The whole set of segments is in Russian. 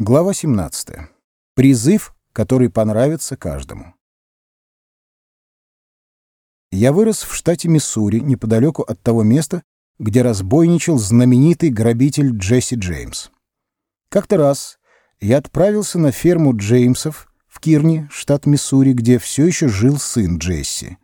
Глава 17. Призыв, который понравится каждому. Я вырос в штате Миссури, неподалеку от того места, где разбойничал знаменитый грабитель Джесси Джеймс. Как-то раз я отправился на ферму Джеймсов в Кирни, штат Миссури, где все еще жил сын Джесси.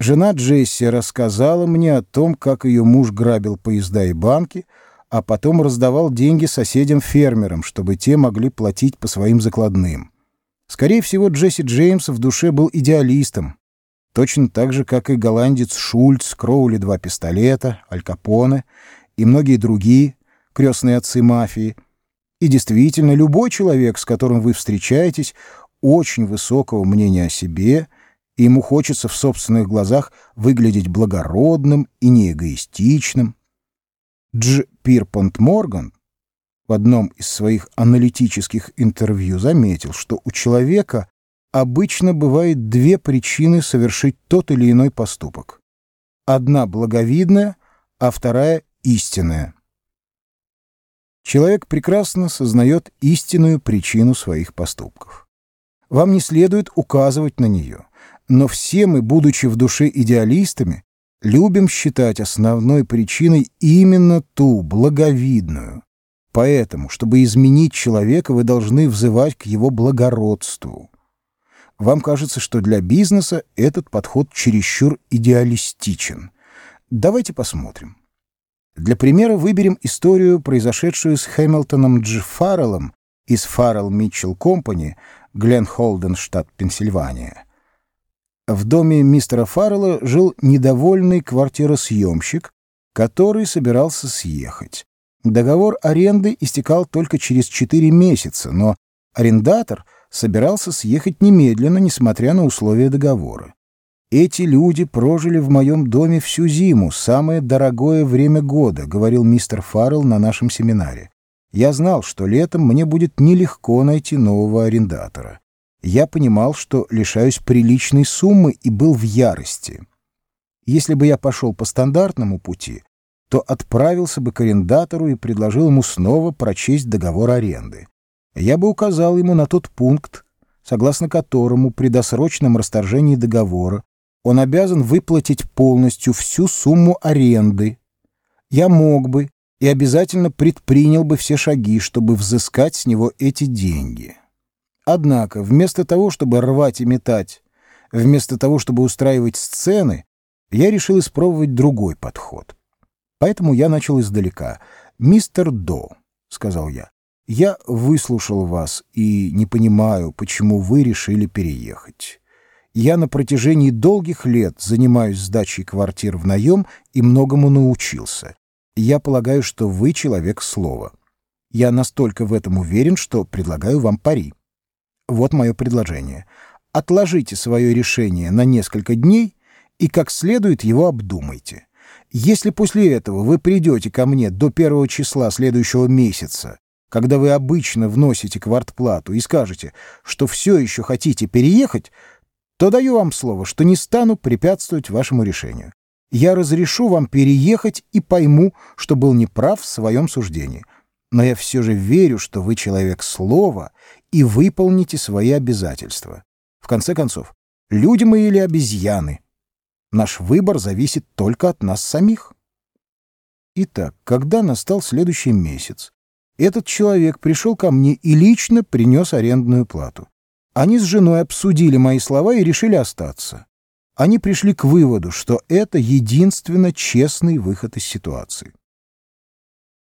Жена Джесси рассказала мне о том, как ее муж грабил поезда и банки, а потом раздавал деньги соседям-фермерам, чтобы те могли платить по своим закладным. Скорее всего, Джесси Джеймс в душе был идеалистом, точно так же, как и голландец Шульц, Кроули два пистолета, Аль Капоне и многие другие крестные отцы мафии. И действительно, любой человек, с которым вы встречаетесь, очень высокого мнения о себе, и ему хочется в собственных глазах выглядеть благородным и неэгоистичным, Дж. Пирпонт Морган в одном из своих аналитических интервью заметил, что у человека обычно бывает две причины совершить тот или иной поступок. Одна благовидная, а вторая истинная. Человек прекрасно сознает истинную причину своих поступков. Вам не следует указывать на нее, но все мы, будучи в душе идеалистами, любим считать основной причиной именно ту, благовидную. Поэтому, чтобы изменить человека, вы должны взывать к его благородству. Вам кажется, что для бизнеса этот подход чересчур идеалистичен. Давайте посмотрим. Для примера выберем историю, произошедшую с Хэмилтоном Дж. Фарреллом из Farrell Mitchell Company, Гленн Холден, штат Пенсильвания. В доме мистера Фаррелла жил недовольный квартиросъемщик, который собирался съехать. Договор аренды истекал только через четыре месяца, но арендатор собирался съехать немедленно, несмотря на условия договора. «Эти люди прожили в моем доме всю зиму, самое дорогое время года», — говорил мистер Фаррелл на нашем семинаре. «Я знал, что летом мне будет нелегко найти нового арендатора я понимал, что лишаюсь приличной суммы и был в ярости. Если бы я пошел по стандартному пути, то отправился бы к арендатору и предложил ему снова прочесть договор аренды. Я бы указал ему на тот пункт, согласно которому при досрочном расторжении договора он обязан выплатить полностью всю сумму аренды. Я мог бы и обязательно предпринял бы все шаги, чтобы взыскать с него эти деньги. Однако, вместо того, чтобы рвать и метать, вместо того, чтобы устраивать сцены, я решил испробовать другой подход. Поэтому я начал издалека. «Мистер До», — сказал я, — «я выслушал вас и не понимаю, почему вы решили переехать. Я на протяжении долгих лет занимаюсь сдачей квартир в наем и многому научился. Я полагаю, что вы человек слова. Я настолько в этом уверен, что предлагаю вам пари. Вот мое предложение. Отложите свое решение на несколько дней и как следует его обдумайте. Если после этого вы придете ко мне до первого числа следующего месяца, когда вы обычно вносите квартплату и скажете, что все еще хотите переехать, то даю вам слово, что не стану препятствовать вашему решению. Я разрешу вам переехать и пойму, что был неправ в своем суждении но я все же верю, что вы человек слова и выполните свои обязательства. В конце концов, люди мы или обезьяны? Наш выбор зависит только от нас самих. Итак, когда настал следующий месяц, этот человек пришел ко мне и лично принес арендную плату. Они с женой обсудили мои слова и решили остаться. Они пришли к выводу, что это единственно честный выход из ситуации.